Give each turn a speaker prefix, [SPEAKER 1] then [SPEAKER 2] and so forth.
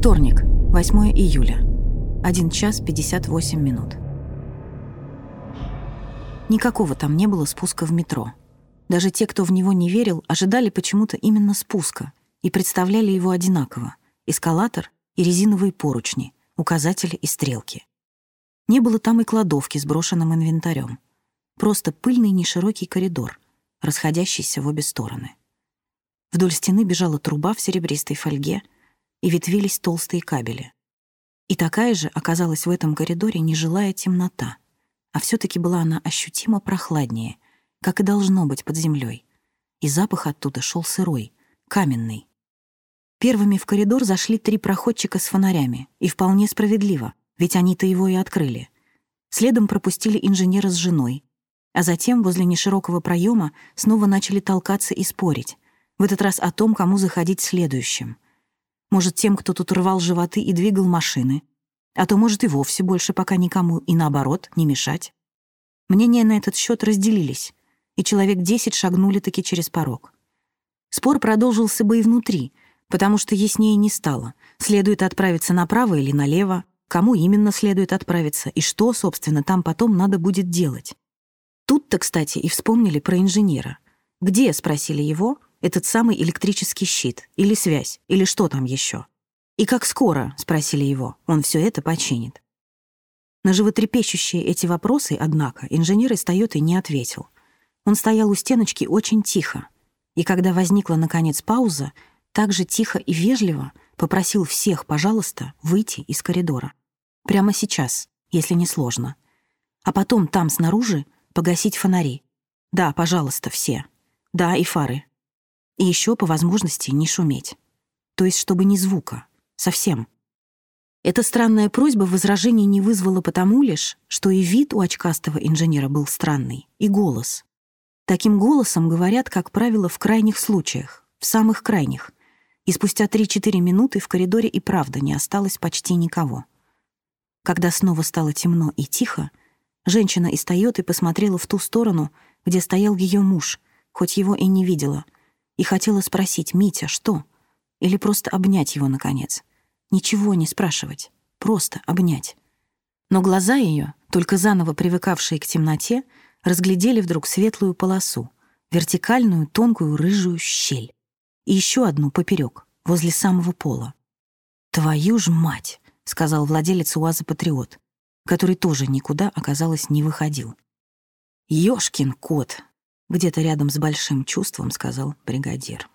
[SPEAKER 1] Вторник, 8 июля. 1 час 58 минут. Никакого там не было спуска в метро. Даже те, кто в него не верил, ожидали почему-то именно спуска и представляли его одинаково — эскалатор и резиновые поручни, указатели и стрелки. Не было там и кладовки с брошенным инвентарем. Просто пыльный неширокий коридор, расходящийся в обе стороны. Вдоль стены бежала труба в серебристой фольге, и ветвились толстые кабели. И такая же оказалась в этом коридоре нежилая темнота, а все таки была она ощутимо прохладнее, как и должно быть под землей. И запах оттуда шел сырой, каменный. Первыми в коридор зашли три проходчика с фонарями, и вполне справедливо, ведь они-то его и открыли. Следом пропустили инженера с женой, а затем возле неширокого проема снова начали толкаться и спорить, в этот раз о том, кому заходить следующим. Может, тем, кто тут рвал животы и двигал машины, а то, может, и вовсе больше пока никому, и наоборот, не мешать. Мнения на этот счет разделились, и человек десять шагнули таки через порог. Спор продолжился бы и внутри, потому что яснее не стало, следует отправиться направо или налево, кому именно следует отправиться и что, собственно, там потом надо будет делать. Тут-то, кстати, и вспомнили про инженера. «Где?» — спросили его, этот самый электрический щит, или связь, или что там еще. «И как скоро?» — спросили его. Он все это починит. На животрепещущие эти вопросы, однако, инженер из «Тойоты» не ответил. Он стоял у стеночки очень тихо. И когда возникла, наконец, пауза, так же тихо и вежливо попросил всех, пожалуйста, выйти из коридора. Прямо сейчас, если не сложно. А потом там, снаружи, погасить фонари. Да, пожалуйста, все. Да, и фары. И еще по возможности не шуметь. То есть, чтобы ни звука. Совсем. Эта странная просьба возражений не вызвала потому лишь, что и вид у очкастого инженера был странный, и голос. Таким голосом говорят, как правило, в крайних случаях, в самых крайних. И спустя 3-4 минуты в коридоре и правда не осталось почти никого. Когда снова стало темно и тихо, женщина из Тойоты посмотрела в ту сторону, где стоял ее муж, хоть его и не видела — и хотела спросить «Митя, что?» Или просто обнять его, наконец. Ничего не спрашивать, просто обнять. Но глаза ее, только заново привыкавшие к темноте, разглядели вдруг светлую полосу, вертикальную, тонкую, рыжую щель. И еще одну поперек, возле самого пола. «Твою ж мать!» — сказал владелец УАЗа «Патриот», который тоже никуда, оказалось, не выходил. «Ёшкин кот!» Где-то рядом с большим чувством сказал бригадир.